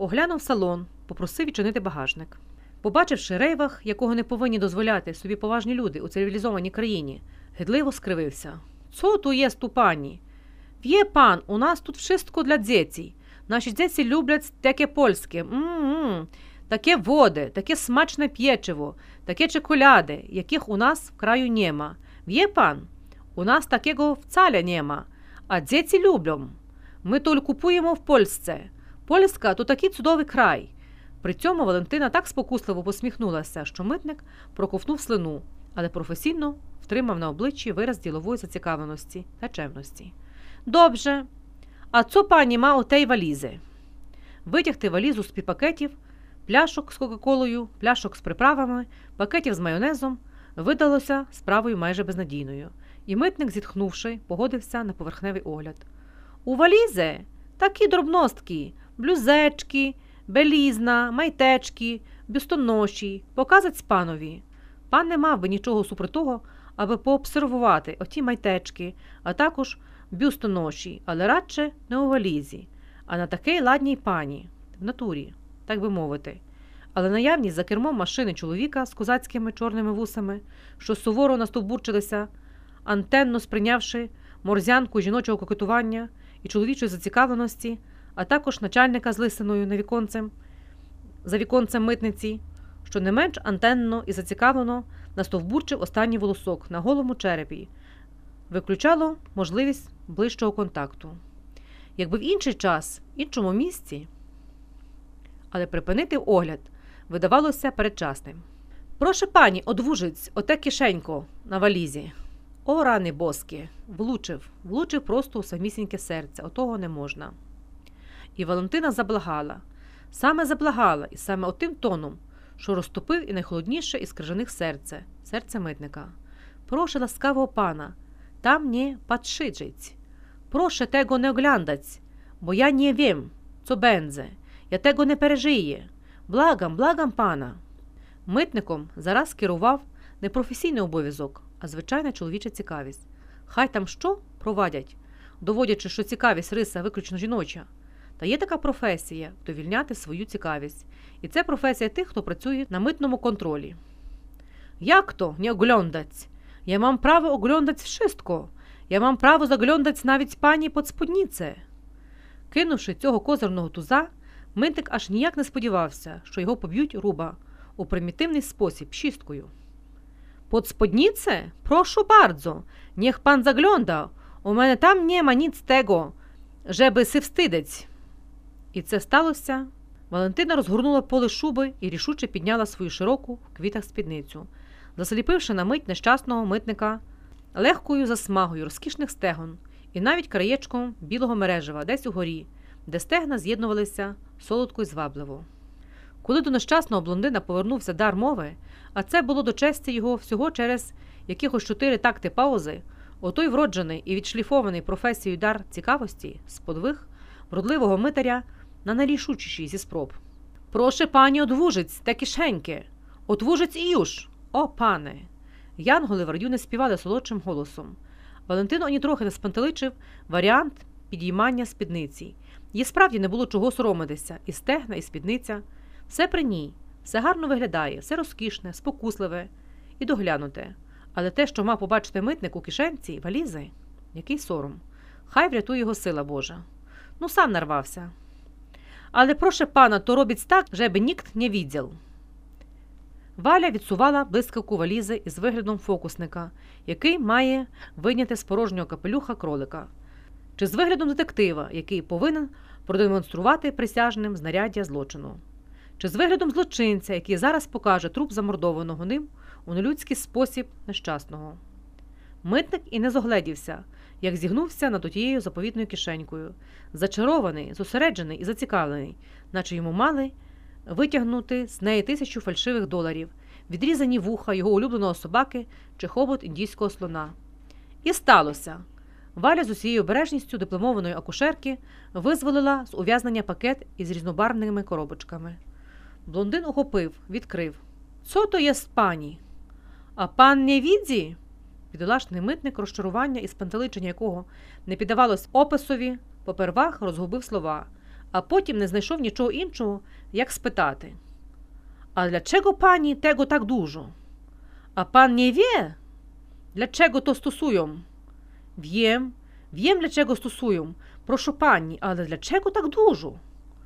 оглянув салон, попросив відчинити багажник. Побачивши рейвах, якого не повинні дозволяти собі поважні люди у цивілізованій країні, гидливо скривився. Цо ту є ступані? В'є пан, у нас тут wszystko для дзєцій. Наші дзєці люблять таке польське. М-м-м. Таке води, таке смачне п'єчиво, таке чоколяди, яких у нас в краю нема. В'є пан, у нас такого вцаля нема, а дзєці люблям. Ми толь купуємо в Польсце. Польська то такий чудовий край. При цьому Валентина так спокусливо посміхнулася, що митник проковтнув слину, але професійно втримав на обличчі вираз ділової зацікавленості та чемності. Добре. А цо пані ма у тей валізи? Витягти валізу з під пакетів, пляшок з Кока-Колою, пляшок з приправами, пакетів з майонезом видалося справою майже безнадійною, і митник, зітхнувши, погодився на поверхневий огляд. У валізи такі дробностки, блюзечки, белізна, майтечки, бюстоноші, показать панові. Пан не мав би нічого супри того, аби пообсервувати оті майтечки, а також бюстоноші, але радше не у валізі, а на такій ладній пані, в натурі, так би мовити. Але наявність за кермом машини чоловіка з козацькими чорними вусами, що суворо настовбурчилися, антенно сприйнявши морзянку жіночого кокетування і чоловічої зацікавленості, а також начальника з лисиною на віконцем, за віконцем митниці, що не менш антенно і зацікавлено настовбурчив останній волосок на голому черепі, виключало можливість ближчого контакту. Якби в інший час, іншому місці, але припинити огляд видавалося передчасним. Прошу пані, одвужиць, оте кишенько на валізі. О, рани боски, влучив, влучив просто у самісіньке серце, отого не можна. І Валентина заблагала, саме заблагала, і саме отим тоном, що розтопив і найхолодніше із крижаних серце, серце митника. Прошу ласкавого пана, там не patrzeć. Proszę tego nie oglądać, bo ja nie wiem, co będzie. Я tego не пережиє. Благам, благам пана. Митником зараз керував не професійний обов'язок, а звичайна чоловіча цікавість. Хай там що провадять, доводячи, що цікавість риса виключно жіноча. Та є така професія вдовільняти свою цікавість. І це професія тих, хто працює на митному контролі. Як то не оглядать? Я мам право оглядать wszystko. Я мам право заглядать навіть пані под спіднице. Кинувши цього козирного туза, митник аж ніяк не сподівався, що його поб'ють руба у примітивний спосіб шісткою. Под спіднице? Прошу bardzo, niech пан заглянда. У мене там нема ніц tego, жеби си встидець. І це сталося. Валентина розгорнула поле шуби і рішуче підняла свою широку в квітах спідницю, засліпивши на мить нещасного митника легкою засмагою розкішних стегон і навіть краєчком білого мережева десь угорі, де стегна з'єднувалися солодко й звабливо. Коли до нещасного блондина повернувся дар мови, а це було до честі його всього через якихось чотири такти паузи, отой вроджений і відшліфований професією дар цікавості, сподвиг вродливого митаря на найрішучіші зі спроб. Проше пані одвужиць та кишеньки, одвужиць і юж, о пане. Янголи не співали солодшим голосом. Валентину ані трохи не спантеличив варіант підіймання спідниці. Їй справді не було чого соромитися, і стегна, і спідниця. Все при ній, все гарно виглядає, все розкішне, спокусливе і доглянуте. Але те, що мав побачити митник у кишенці, валізи, який сором. Хай врятує його сила Божа. Ну, сам нарвався. Але проше пана, то робить так, жеби нікт не відділ. Валя відсувала блискавку валізи із виглядом фокусника, який має виняти з порожнього капелюха кролика, чи з виглядом детектива, який повинен продемонструвати присяжним знаряддя злочину, чи з виглядом злочинця, який зараз покаже труп замордованого ним у нелюдський спосіб нещасного. Митник і не зогледівся, як зігнувся над отією заповітною кишенькою, зачарований, зосереджений і зацікавлений, наче йому мали витягнути з неї тисячу фальшивих доларів, відрізані вуха його улюбленого собаки чи хобот індійського слона. І сталося. Валя з усією обережністю дипломованої акушерки визволила з ув'язнення пакет із різнобарвними коробочками. Блондин ухопив, відкрив. Цо то є з пані? А пан не відзі? Бідолашний митник, розчарування і спантеличення якого не піддавалось описові, попервах розгубив слова, а потім не знайшов нічого іншого, як спитати. А для чого пані tego так dużo? А пан не wie? Для чого то стосуєм? Wiem, wiem, для чого стосуєм. Прошу пані, але для чого так дуже?